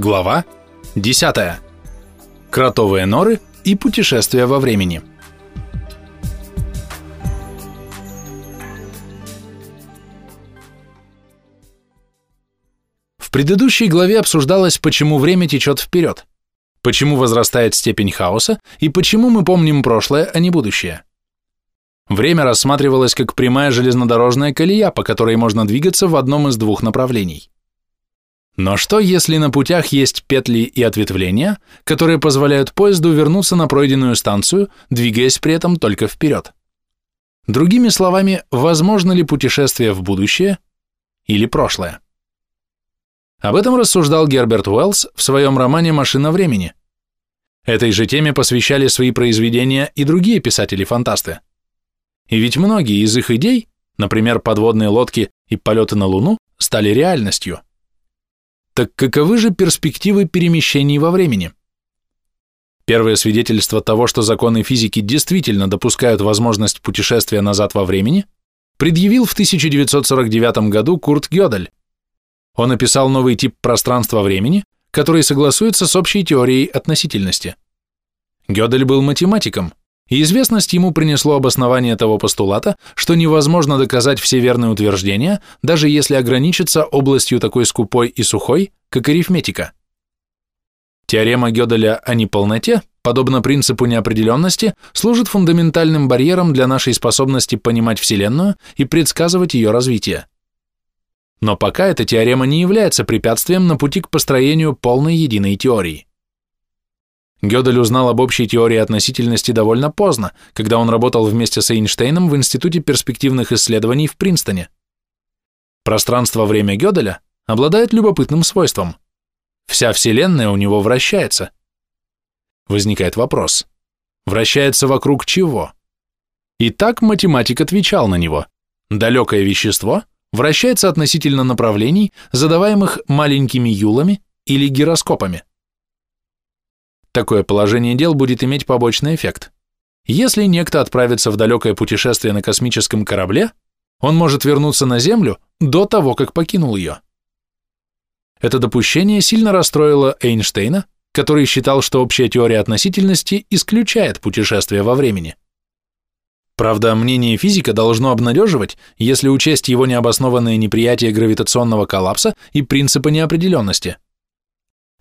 Глава 10. Кротовые норы и путешествия во времени. В предыдущей главе обсуждалось, почему время течет вперед, почему возрастает степень хаоса и почему мы помним прошлое, а не будущее. Время рассматривалось как прямая железнодорожная колея, по которой можно двигаться в одном из двух направлений. Но что, если на путях есть петли и ответвления, которые позволяют поезду вернуться на пройденную станцию, двигаясь при этом только вперед? Другими словами, возможно ли путешествие в будущее или прошлое? Об этом рассуждал Герберт Уэллс в своем романе «Машина времени». Этой же теме посвящали свои произведения и другие писатели-фантасты. И ведь многие из их идей, например, подводные лодки и полеты на Луну, стали реальностью – так каковы же перспективы перемещений во времени? Первое свидетельство того, что законы физики действительно допускают возможность путешествия назад во времени, предъявил в 1949 году Курт Гёдель. Он описал новый тип пространства-времени, который согласуется с общей теорией относительности. Гёдель был математиком, и известность ему принесло обоснование того постулата, что невозможно доказать все верные утверждения, даже если ограничиться областью такой скупой и сухой, как арифметика. Теорема Гёделя о неполноте, подобно принципу неопределенности, служит фундаментальным барьером для нашей способности понимать Вселенную и предсказывать ее развитие. Но пока эта теорема не является препятствием на пути к построению полной единой теории. Гёдель узнал об общей теории относительности довольно поздно, когда он работал вместе с Эйнштейном в Институте перспективных исследований в Принстоне. Пространство-время Гёделя обладает любопытным свойством. Вся Вселенная у него вращается. Возникает вопрос. Вращается вокруг чего? И так математик отвечал на него. Далекое вещество вращается относительно направлений, задаваемых маленькими юлами или гироскопами. Такое положение дел будет иметь побочный эффект. Если некто отправится в далекое путешествие на космическом корабле, он может вернуться на Землю до того, как покинул ее. Это допущение сильно расстроило Эйнштейна, который считал, что общая теория относительности исключает путешествие во времени. Правда, мнение физика должно обнадеживать, если учесть его необоснованное неприятие гравитационного коллапса и принципа неопределенности –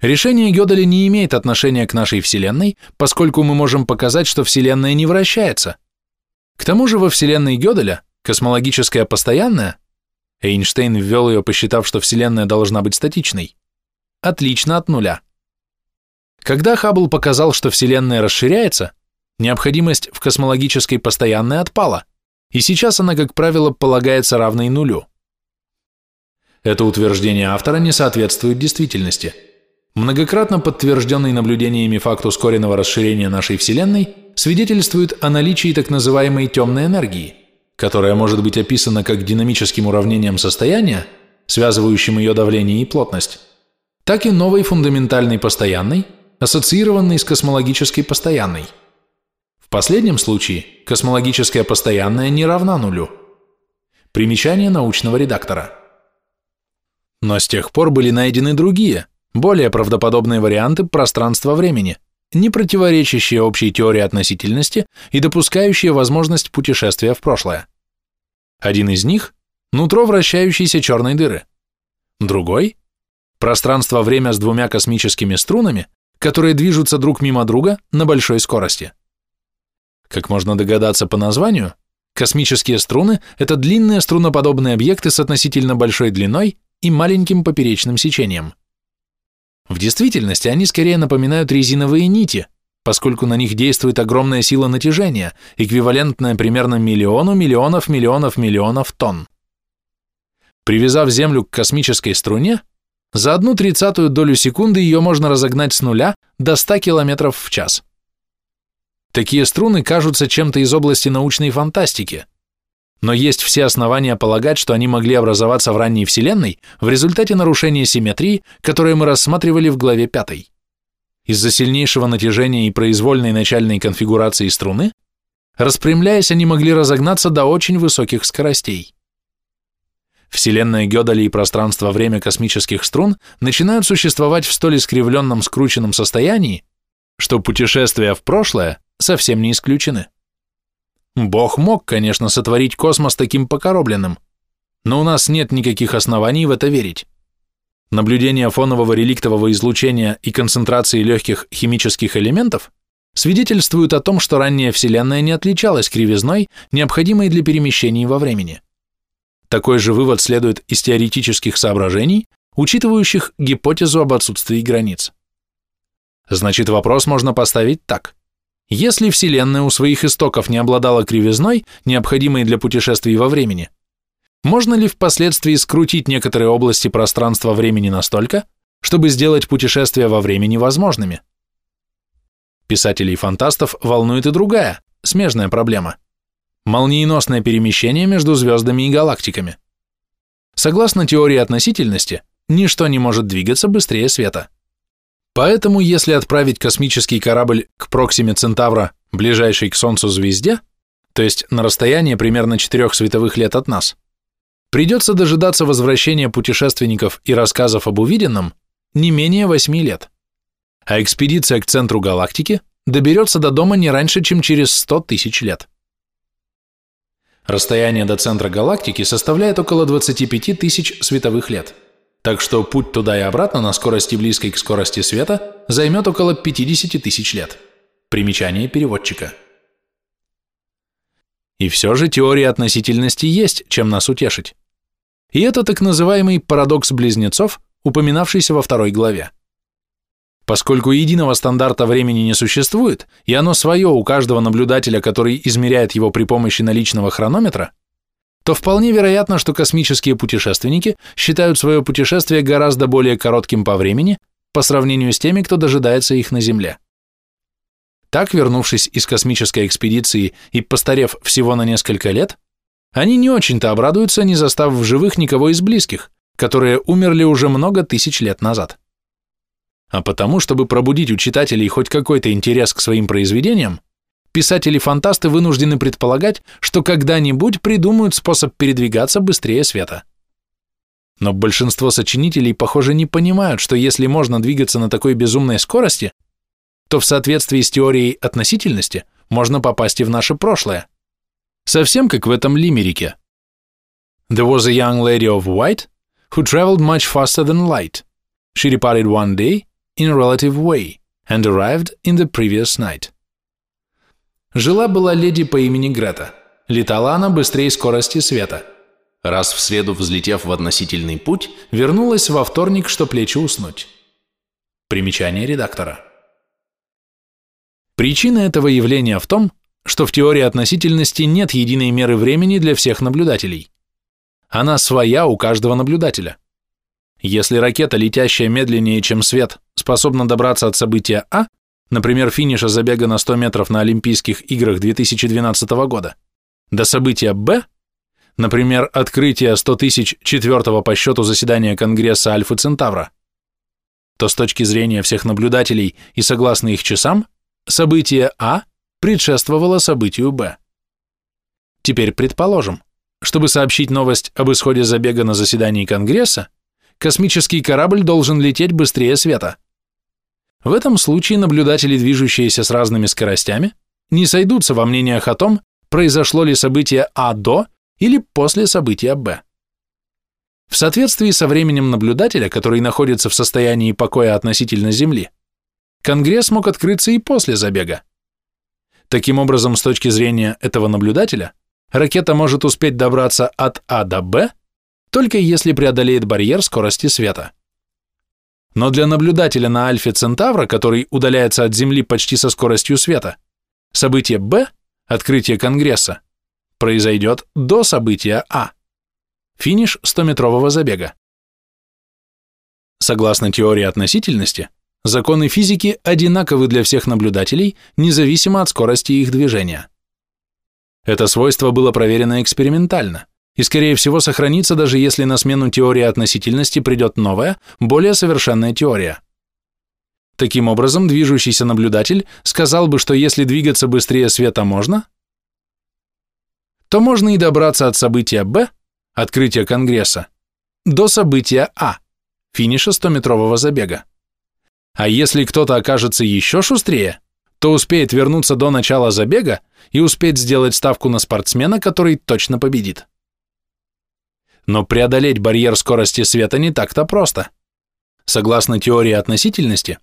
Решение Гёделя не имеет отношения к нашей Вселенной, поскольку мы можем показать, что Вселенная не вращается. К тому же во Вселенной Гёделя космологическая постоянная, Эйнштейн ввел ее, посчитав, что Вселенная должна быть статичной, отлично от нуля. Когда Хаббл показал, что Вселенная расширяется, необходимость в космологической постоянной отпала, и сейчас она, как правило, полагается равной нулю. Это утверждение автора не соответствует действительности – Многократно подтвержденный наблюдениями факт ускоренного расширения нашей Вселенной свидетельствует о наличии так называемой темной энергии, которая может быть описана как динамическим уравнением состояния, связывающим ее давление и плотность, так и новой фундаментальной постоянной, ассоциированной с космологической постоянной. В последнем случае космологическая постоянная не равна нулю. Примечание научного редактора. Но с тех пор были найдены другие – более правдоподобные варианты пространства-времени, не противоречащие общей теории относительности и допускающие возможность путешествия в прошлое. Один из них – нутро вращающейся черной дыры. Другой – пространство-время с двумя космическими струнами, которые движутся друг мимо друга на большой скорости. Как можно догадаться по названию, космические струны – это длинные струноподобные объекты с относительно большой длиной и маленьким поперечным сечением. В действительности они скорее напоминают резиновые нити, поскольку на них действует огромная сила натяжения, эквивалентная примерно миллиону миллионов миллионов миллионов тонн. Привязав Землю к космической струне, за одну тридцатую долю секунды ее можно разогнать с нуля до 100 км в час. Такие струны кажутся чем-то из области научной фантастики – но есть все основания полагать, что они могли образоваться в ранней Вселенной в результате нарушения симметрии, которое мы рассматривали в главе 5. Из-за сильнейшего натяжения и произвольной начальной конфигурации струны, распрямляясь, они могли разогнаться до очень высоких скоростей. Вселенная Гёдали и пространство-время космических струн начинают существовать в столь искривленном скрученном состоянии, что путешествия в прошлое совсем не исключены. Бог мог, конечно, сотворить космос таким покоробленным, но у нас нет никаких оснований в это верить. Наблюдение фонового реликтового излучения и концентрации легких химических элементов свидетельствуют о том, что ранняя Вселенная не отличалась кривизной, необходимой для перемещений во времени. Такой же вывод следует из теоретических соображений, учитывающих гипотезу об отсутствии границ. Значит, вопрос можно поставить так. Если Вселенная у своих истоков не обладала кривизной, необходимой для путешествий во времени, можно ли впоследствии скрутить некоторые области пространства-времени настолько, чтобы сделать путешествия во времени возможными? Писателей фантастов волнует и другая, смежная проблема – молниеносное перемещение между звездами и галактиками. Согласно теории относительности, ничто не может двигаться быстрее света. Поэтому, если отправить космический корабль к Проксиме Центавра, ближайшей к Солнцу звезде, то есть на расстояние примерно 4 световых лет от нас, придется дожидаться возвращения путешественников и рассказов об увиденном не менее 8 лет, а экспедиция к центру галактики доберется до дома не раньше, чем через 100 тысяч лет. Расстояние до центра галактики составляет около 25 тысяч световых лет, так что путь туда и обратно на скорости близкой к скорости света займет около 50 тысяч лет. Примечание переводчика. И все же теория относительности есть, чем нас утешить. И это так называемый парадокс близнецов, упоминавшийся во второй главе. Поскольку единого стандарта времени не существует, и оно свое у каждого наблюдателя, который измеряет его при помощи наличного хронометра, то вполне вероятно, что космические путешественники считают свое путешествие гораздо более коротким по времени по сравнению с теми, кто дожидается их на Земле. Так, вернувшись из космической экспедиции и постарев всего на несколько лет, они не очень-то обрадуются, не застав в живых никого из близких, которые умерли уже много тысяч лет назад. А потому, чтобы пробудить у читателей хоть какой-то интерес к своим произведениям, писатели-фантасты вынуждены предполагать, что когда-нибудь придумают способ передвигаться быстрее света. Но большинство сочинителей, похоже, не понимают, что если можно двигаться на такой безумной скорости, то в соответствии с теорией относительности можно попасть и в наше прошлое. Совсем как в этом лимерике. There was a young lady of white who traveled much faster than light. She departed one day in a relative way and arrived in the previous night. Жила-была леди по имени Грета. Летала она быстрее скорости света. Раз в среду взлетев в относительный путь, вернулась во вторник, что плечи уснуть. Примечание редактора. Причина этого явления в том, что в теории относительности нет единой меры времени для всех наблюдателей. Она своя у каждого наблюдателя. Если ракета, летящая медленнее, чем свет, способна добраться от события А, например, финиша забега на 100 метров на Олимпийских играх 2012 года, до события Б, например, открытия 100 тысяч четвертого по счету заседания Конгресса Альфы Центавра, то с точки зрения всех наблюдателей и согласно их часам, событие А предшествовало событию Б. Теперь предположим, чтобы сообщить новость об исходе забега на заседании Конгресса, космический корабль должен лететь быстрее света. В этом случае наблюдатели, движущиеся с разными скоростями, не сойдутся во мнениях о том, произошло ли событие А до или после события Б. В соответствии со временем наблюдателя, который находится в состоянии покоя относительно Земли, Конгресс мог открыться и после забега. Таким образом, с точки зрения этого наблюдателя, ракета может успеть добраться от А до Б, только если преодолеет барьер скорости света. Но для наблюдателя на Альфе Центавра, который удаляется от Земли почти со скоростью света, событие Б, открытие Конгресса, произойдет до события А, финиш 100-метрового забега. Согласно теории относительности, Законы физики одинаковы для всех наблюдателей, независимо от скорости их движения. Это свойство было проверено экспериментально и, скорее всего, сохранится даже если на смену теории относительности придет новая, более совершенная теория. Таким образом, движущийся наблюдатель сказал бы, что если двигаться быстрее света можно, то можно и добраться от события Б открытия Конгресса, до события А, финиша 100-метрового забега. А если кто-то окажется еще шустрее, то успеет вернуться до начала забега и успеет сделать ставку на спортсмена, который точно победит. Но преодолеть барьер скорости света не так-то просто. Согласно теории относительности,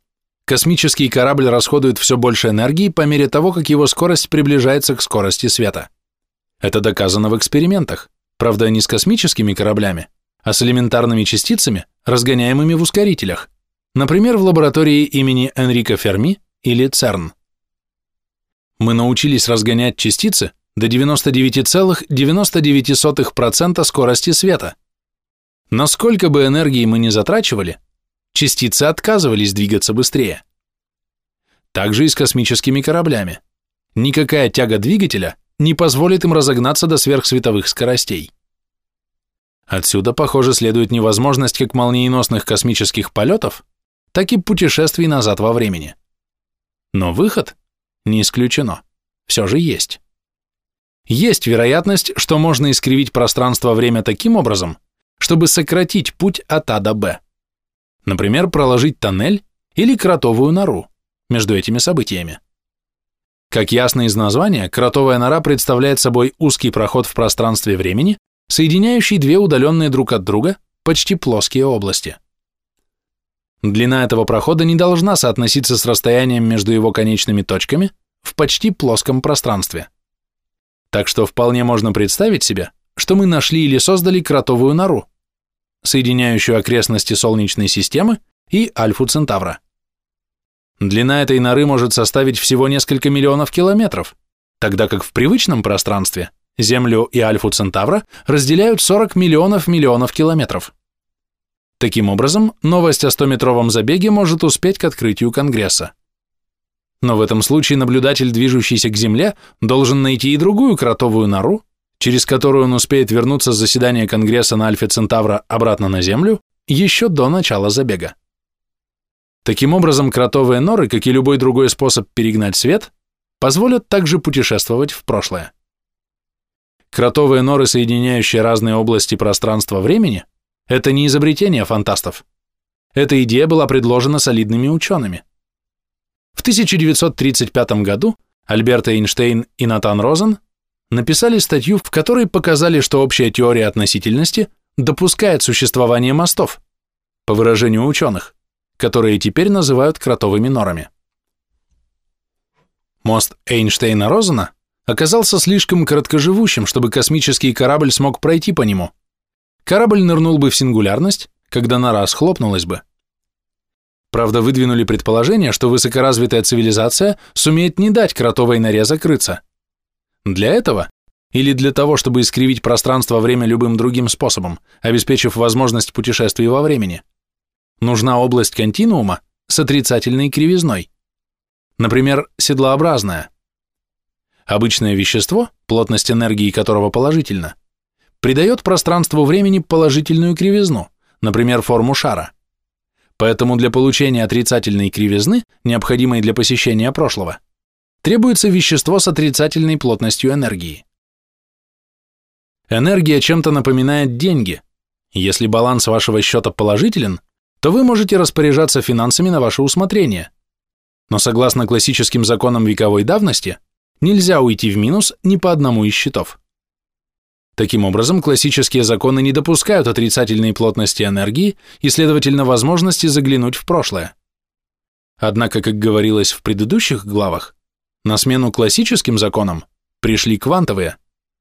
космический корабль расходует все больше энергии по мере того, как его скорость приближается к скорости света. Это доказано в экспериментах, правда не с космическими кораблями, а с элементарными частицами, разгоняемыми в ускорителях, например, в лаборатории имени Энрико Ферми или ЦЕРН. Мы научились разгонять частицы до 99,99% скорости света. Насколько бы энергии мы ни затрачивали, частицы отказывались двигаться быстрее. Также и с космическими кораблями. Никакая тяга двигателя не позволит им разогнаться до сверхсветовых скоростей. Отсюда, похоже, следует невозможность как молниеносных космических полетов, так и путешествий назад во времени. Но выход не исключено, все же есть. Есть вероятность, что можно искривить пространство-время таким образом, чтобы сократить путь от А до Б. Например, проложить тоннель или кротовую нору между этими событиями. Как ясно из названия, кротовая нора представляет собой узкий проход в пространстве времени, соединяющий две удаленные друг от друга почти плоские области. Длина этого прохода не должна соотноситься с расстоянием между его конечными точками в почти плоском пространстве. Так что вполне можно представить себе, что мы нашли или создали кротовую нору, соединяющую окрестности Солнечной системы и Альфу Центавра. Длина этой норы может составить всего несколько миллионов километров, тогда как в привычном пространстве Землю и Альфу Центавра разделяют 40 миллионов миллионов километров. Таким образом, новость о 100-метровом забеге может успеть к открытию Конгресса. Но в этом случае наблюдатель, движущийся к Земле, должен найти и другую кротовую нору, через которую он успеет вернуться с заседания Конгресса на Альфе Центавра обратно на Землю еще до начала забега. Таким образом, кротовые норы, как и любой другой способ перегнать свет, позволят также путешествовать в прошлое. Кротовые норы, соединяющие разные области пространства-времени, это не изобретение фантастов. Эта идея была предложена солидными учеными. В 1935 году Альберт Эйнштейн и Натан Розен написали статью, в которой показали, что общая теория относительности допускает существование мостов, по выражению ученых, которые теперь называют кротовыми норами. Мост Эйнштейна-Розена оказался слишком короткоживущим, чтобы космический корабль смог пройти по нему. Корабль нырнул бы в сингулярность, когда нора схлопнулась бы. Правда, выдвинули предположение, что высокоразвитая цивилизация сумеет не дать кротовой норе закрыться. Для этого, или для того, чтобы искривить пространство-время любым другим способом, обеспечив возможность путешествий во времени, нужна область континуума с отрицательной кривизной. Например, седлообразная – Обычное вещество, плотность энергии которого положительна, придает пространству времени положительную кривизну, например, форму шара. Поэтому для получения отрицательной кривизны, необходимой для посещения прошлого, требуется вещество с отрицательной плотностью энергии. Энергия чем-то напоминает деньги. Если баланс вашего счета положителен, то вы можете распоряжаться финансами на ваше усмотрение. Но согласно классическим законам вековой давности, Нельзя уйти в минус ни по одному из счетов. Таким образом, классические законы не допускают отрицательной плотности энергии и, следовательно, возможности заглянуть в прошлое. Однако, как говорилось в предыдущих главах, на смену классическим законам пришли квантовые,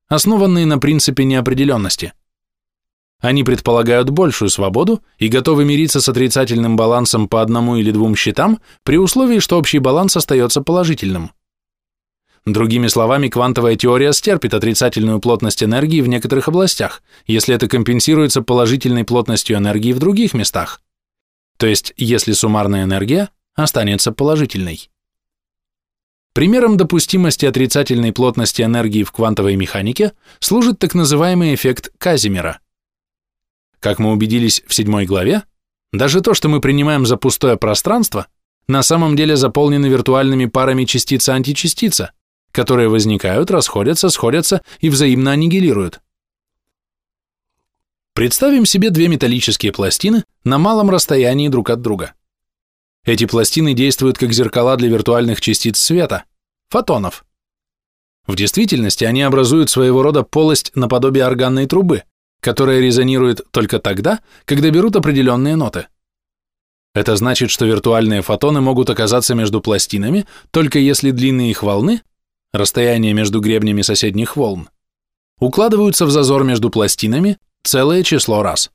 основанные на принципе неопределенности. Они предполагают большую свободу и готовы мириться с отрицательным балансом по одному или двум счетам при условии, что общий баланс остается положительным. Другими словами, квантовая теория стерпит отрицательную плотность энергии в некоторых областях, если это компенсируется положительной плотностью энергии в других местах. То есть, если суммарная энергия останется положительной. Примером допустимости отрицательной плотности энергии в квантовой механике служит так называемый эффект Казимира. Как мы убедились в седьмой главе, даже то, что мы принимаем за пустое пространство, на самом деле заполнено виртуальными парами частица-античастица, которые возникают, расходятся, сходятся и взаимно аннигилируют. Представим себе две металлические пластины на малом расстоянии друг от друга. Эти пластины действуют как зеркала для виртуальных частиц света, фотонов. В действительности они образуют своего рода полость наподобие органной трубы, которая резонирует только тогда, когда берут определенные ноты. Это значит, что виртуальные фотоны могут оказаться между пластинами, только если длины их волны, расстояние между гребнями соседних волн, укладываются в зазор между пластинами целое число раз.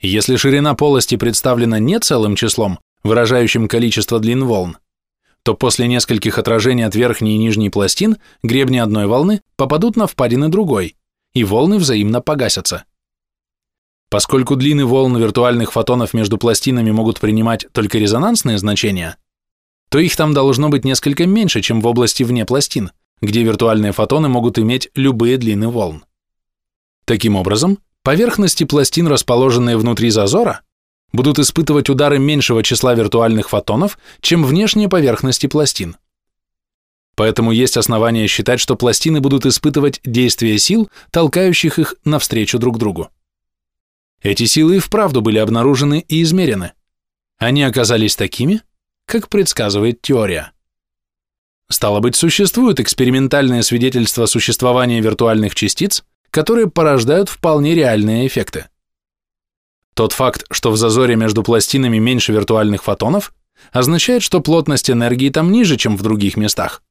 Если ширина полости представлена не целым числом, выражающим количество длин волн, то после нескольких отражений от верхней и нижней пластин гребни одной волны попадут на впадины другой, и волны взаимно погасятся. Поскольку длины волн виртуальных фотонов между пластинами могут принимать только резонансные значения, то их там должно быть несколько меньше, чем в области вне пластин, где виртуальные фотоны могут иметь любые длины волн. Таким образом, поверхности пластин, расположенные внутри зазора, будут испытывать удары меньшего числа виртуальных фотонов, чем внешние поверхности пластин. Поэтому есть основания считать, что пластины будут испытывать действие сил, толкающих их навстречу друг другу. Эти силы и вправду были обнаружены и измерены. Они оказались такими, как предсказывает теория. Стало быть, существуют экспериментальные свидетельства существования виртуальных частиц, которые порождают вполне реальные эффекты. Тот факт, что в зазоре между пластинами меньше виртуальных фотонов, означает, что плотность энергии там ниже, чем в других местах.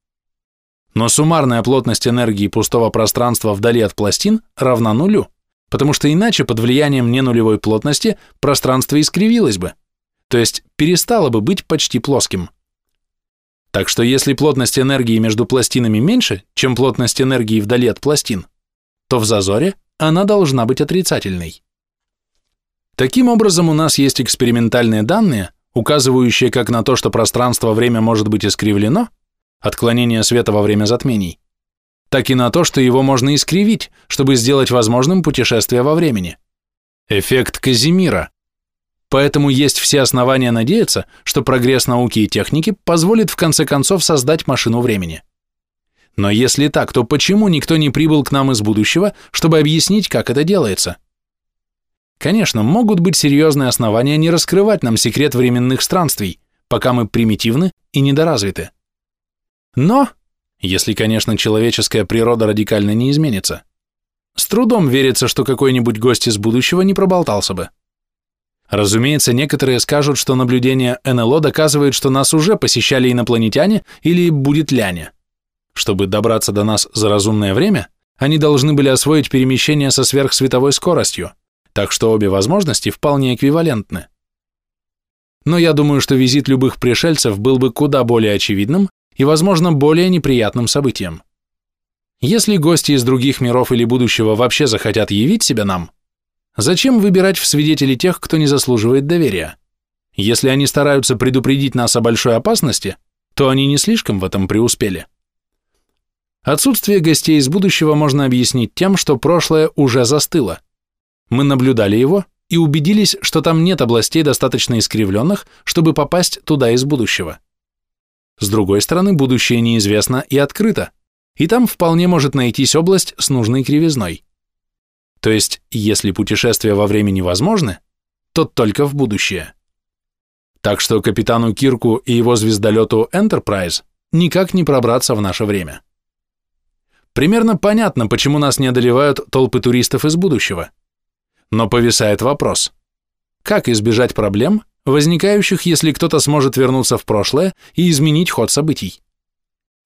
Но суммарная плотность энергии пустого пространства вдали от пластин равна нулю потому что иначе под влиянием ненулевой плотности пространство искривилось бы, то есть перестало бы быть почти плоским. Так что если плотность энергии между пластинами меньше, чем плотность энергии вдали от пластин, то в зазоре она должна быть отрицательной. Таким образом, у нас есть экспериментальные данные, указывающие как на то, что пространство-время может быть искривлено, отклонение света во время затмений, так и на то, что его можно искривить, чтобы сделать возможным путешествие во времени. Эффект Казимира. Поэтому есть все основания надеяться, что прогресс науки и техники позволит в конце концов создать машину времени. Но если так, то почему никто не прибыл к нам из будущего, чтобы объяснить, как это делается? Конечно, могут быть серьезные основания не раскрывать нам секрет временных странствий, пока мы примитивны и недоразвиты. Но если, конечно, человеческая природа радикально не изменится. С трудом верится, что какой-нибудь гость из будущего не проболтался бы. Разумеется, некоторые скажут, что наблюдение НЛО доказывает, что нас уже посещали инопланетяне или будет ляне. Чтобы добраться до нас за разумное время, они должны были освоить перемещение со сверхсветовой скоростью, так что обе возможности вполне эквивалентны. Но я думаю, что визит любых пришельцев был бы куда более очевидным, и, возможно, более неприятным событием. Если гости из других миров или будущего вообще захотят явить себя нам, зачем выбирать в свидетели тех, кто не заслуживает доверия? Если они стараются предупредить нас о большой опасности, то они не слишком в этом преуспели. Отсутствие гостей из будущего можно объяснить тем, что прошлое уже застыло. Мы наблюдали его и убедились, что там нет областей достаточно искривленных, чтобы попасть туда из будущего. С другой стороны, будущее неизвестно и открыто, и там вполне может найтись область с нужной кривизной. То есть, если путешествия во времени возможны, то только в будущее. Так что капитану Кирку и его звездолету Enterprise никак не пробраться в наше время. Примерно понятно, почему нас не одолевают толпы туристов из будущего. Но повисает вопрос. Как избежать проблем, возникающих, если кто-то сможет вернуться в прошлое и изменить ход событий.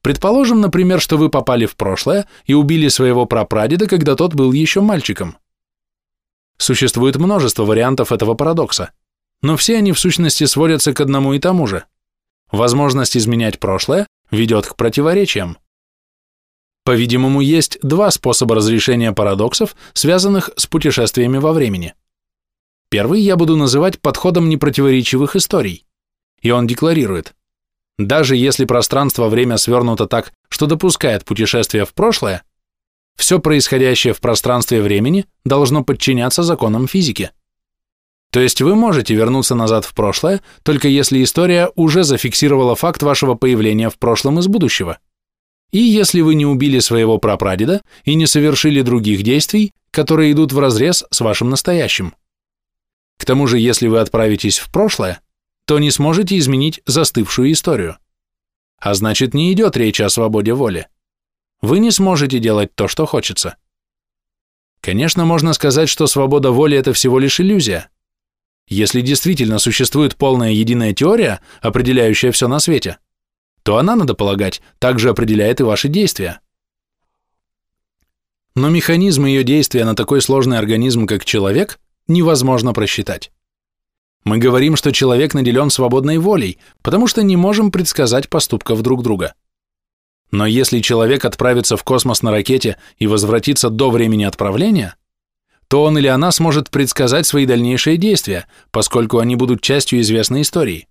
Предположим, например, что вы попали в прошлое и убили своего прапрадеда, когда тот был еще мальчиком. Существует множество вариантов этого парадокса, но все они в сущности сводятся к одному и тому же. Возможность изменять прошлое ведет к противоречиям. По-видимому, есть два способа разрешения парадоксов, связанных с путешествиями во времени. Первый я буду называть подходом непротиворечивых историй. И он декларирует, даже если пространство-время свернуто так, что допускает путешествие в прошлое, все происходящее в пространстве времени должно подчиняться законам физики. То есть вы можете вернуться назад в прошлое, только если история уже зафиксировала факт вашего появления в прошлом из будущего. И если вы не убили своего прапрадеда и не совершили других действий, которые идут вразрез с вашим настоящим. К тому же, если вы отправитесь в прошлое, то не сможете изменить застывшую историю. А значит, не идет речь о свободе воли. Вы не сможете делать то, что хочется. Конечно, можно сказать, что свобода воли – это всего лишь иллюзия. Если действительно существует полная единая теория, определяющая все на свете, то она, надо полагать, также определяет и ваши действия. Но механизм ее действия на такой сложный организм, как человек, невозможно просчитать. Мы говорим, что человек наделен свободной волей, потому что не можем предсказать поступков друг друга. Но если человек отправится в космос на ракете и возвратится до времени отправления, то он или она сможет предсказать свои дальнейшие действия, поскольку они будут частью известной истории.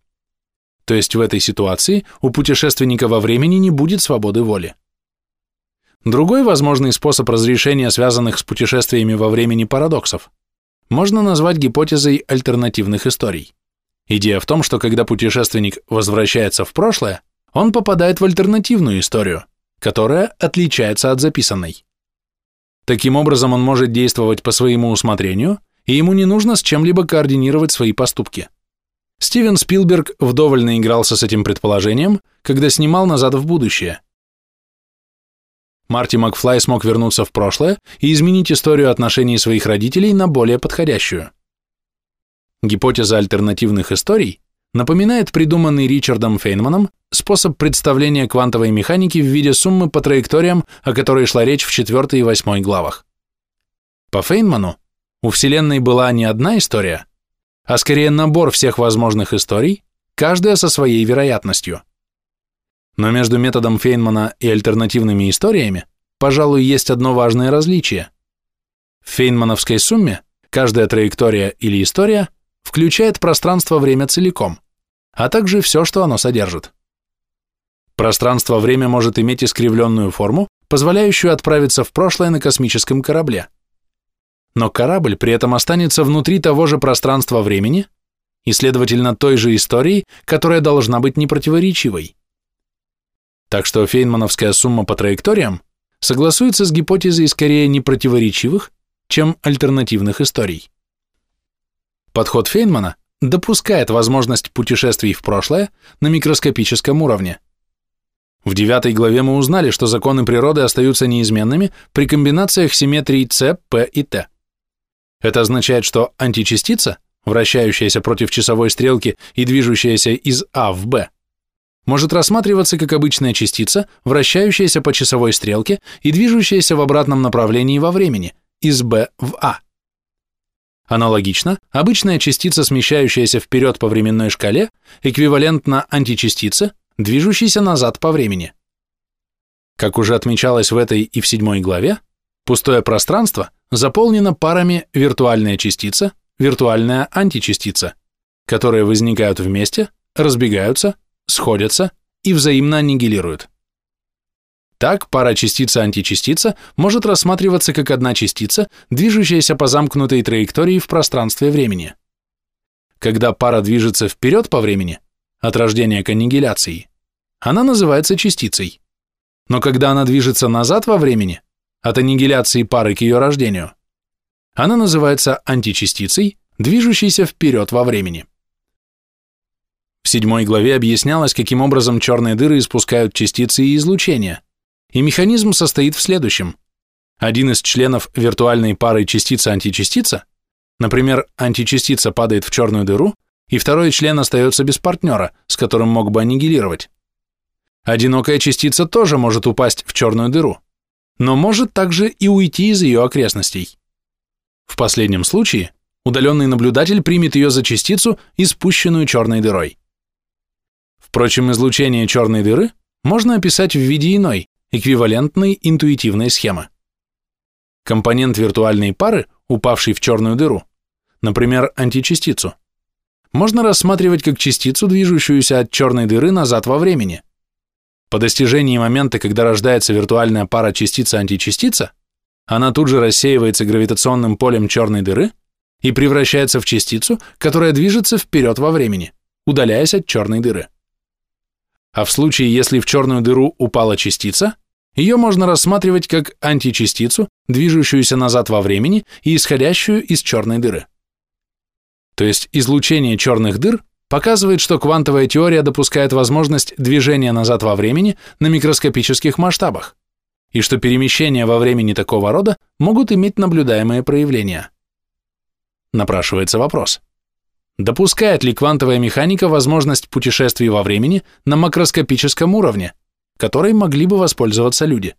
То есть в этой ситуации у путешественника во времени не будет свободы воли. Другой возможный способ разрешения связанных с путешествиями во времени парадоксов можно назвать гипотезой альтернативных историй. Идея в том, что когда путешественник возвращается в прошлое, он попадает в альтернативную историю, которая отличается от записанной. Таким образом, он может действовать по своему усмотрению, и ему не нужно с чем-либо координировать свои поступки. Стивен Спилберг вдоволь наигрался с этим предположением, когда снимал «Назад в будущее», Марти Макфлай смог вернуться в прошлое и изменить историю отношений своих родителей на более подходящую. Гипотеза альтернативных историй напоминает придуманный Ричардом Фейнманом способ представления квантовой механики в виде суммы по траекториям, о которой шла речь в 4 и 8 главах. По Фейнману у Вселенной была не одна история, а скорее набор всех возможных историй, каждая со своей вероятностью. Но между методом Фейнмана и альтернативными историями, пожалуй, есть одно важное различие. В фейнмановской сумме каждая траектория или история включает пространство-время целиком, а также все, что оно содержит. Пространство-время может иметь искривленную форму, позволяющую отправиться в прошлое на космическом корабле. Но корабль при этом останется внутри того же пространства-времени и, следовательно, той же истории, которая должна быть непротиворечивой. Так что фейнмановская сумма по траекториям согласуется с гипотезой скорее непротиворечивых, чем альтернативных историй. Подход Фейнмана допускает возможность путешествий в прошлое на микроскопическом уровне. В девятой главе мы узнали, что законы природы остаются неизменными при комбинациях симметрий С, П и Т. Это означает, что античастица, вращающаяся против часовой стрелки и движущаяся из А в Б, может рассматриваться как обычная частица, вращающаяся по часовой стрелке и движущаяся в обратном направлении во времени, из B в А. Аналогично, обычная частица, смещающаяся вперед по временной шкале, эквивалентна античастице, движущейся назад по времени. Как уже отмечалось в этой и в седьмой главе, пустое пространство заполнено парами виртуальная частица, виртуальная античастица, которые возникают вместе, разбегаются, сходятся и взаимно аннигилируют. Так пара частица-античастица может рассматриваться как одна частица, движущаяся по замкнутой траектории в пространстве времени. Когда пара движется вперед по времени, от рождения к аннигиляции, она называется частицей. Но когда она движется назад во времени, от аннигиляции пары к ее рождению, она называется античастицей, движущейся вперед во времени. В седьмой главе объяснялось, каким образом черные дыры испускают частицы и излучения. И механизм состоит в следующем. Один из членов виртуальной пары частица-античастица, например, античастица падает в черную дыру, и второй член остается без партнера, с которым мог бы аннигилировать. Одинокая частица тоже может упасть в черную дыру, но может также и уйти из ее окрестностей. В последнем случае удаленный наблюдатель примет ее за частицу, испущенную черной дырой. Впрочем, излучение черной дыры можно описать в виде иной, эквивалентной интуитивной схемы. Компонент виртуальной пары, упавший в черную дыру, например, античастицу, можно рассматривать как частицу, движущуюся от черной дыры назад во времени. По достижении момента, когда рождается виртуальная пара частица-античастица, она тут же рассеивается гравитационным полем черной дыры и превращается в частицу, которая движется вперед во времени, удаляясь от черной дыры. А в случае, если в черную дыру упала частица, ее можно рассматривать как античастицу, движущуюся назад во времени и исходящую из черной дыры. То есть излучение черных дыр показывает, что квантовая теория допускает возможность движения назад во времени на микроскопических масштабах, и что перемещения во времени такого рода могут иметь наблюдаемые проявления. Напрашивается вопрос. Допускает ли квантовая механика возможность путешествий во времени на макроскопическом уровне, которой могли бы воспользоваться люди?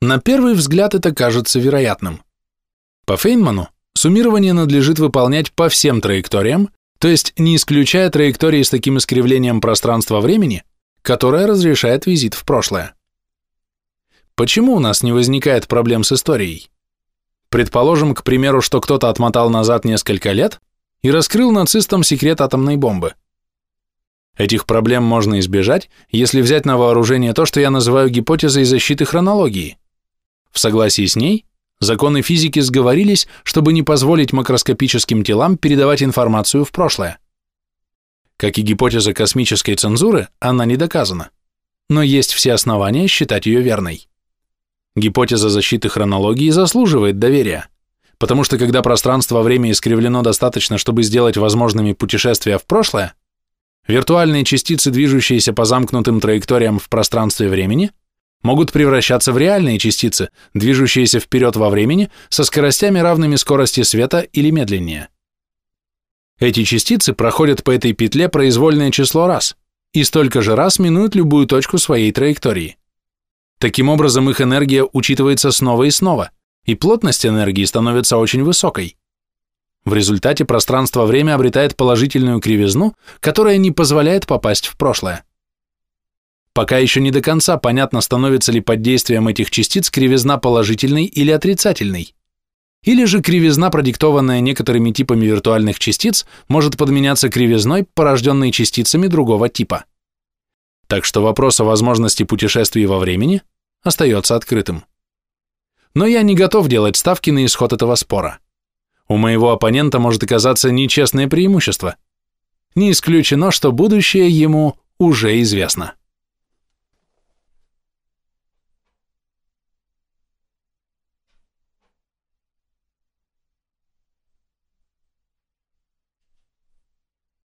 На первый взгляд это кажется вероятным. По Фейнману суммирование надлежит выполнять по всем траекториям, то есть не исключая траектории с таким искривлением пространства-времени, которое разрешает визит в прошлое. Почему у нас не возникает проблем с историей? Предположим, к примеру, что кто-то отмотал назад несколько лет и раскрыл нацистам секрет атомной бомбы. Этих проблем можно избежать, если взять на вооружение то, что я называю гипотезой защиты хронологии. В согласии с ней, законы физики сговорились, чтобы не позволить макроскопическим телам передавать информацию в прошлое. Как и гипотеза космической цензуры, она не доказана, но есть все основания считать ее верной. Гипотеза защиты хронологии заслуживает доверия, потому что когда пространство-время искривлено достаточно, чтобы сделать возможными путешествия в прошлое, виртуальные частицы, движущиеся по замкнутым траекториям в пространстве времени, могут превращаться в реальные частицы, движущиеся вперед во времени со скоростями, равными скорости света или медленнее. Эти частицы проходят по этой петле произвольное число раз и столько же раз минуют любую точку своей траектории. Таким образом, их энергия учитывается снова и снова, и плотность энергии становится очень высокой. В результате пространство-время обретает положительную кривизну, которая не позволяет попасть в прошлое. Пока еще не до конца понятно, становится ли под действием этих частиц кривизна положительной или отрицательной. Или же кривизна, продиктованная некоторыми типами виртуальных частиц, может подменяться кривизной, порожденной частицами другого типа. Так что вопрос о возможности путешествий во времени остается открытым. Но я не готов делать ставки на исход этого спора. У моего оппонента может оказаться нечестное преимущество. Не исключено, что будущее ему уже известно.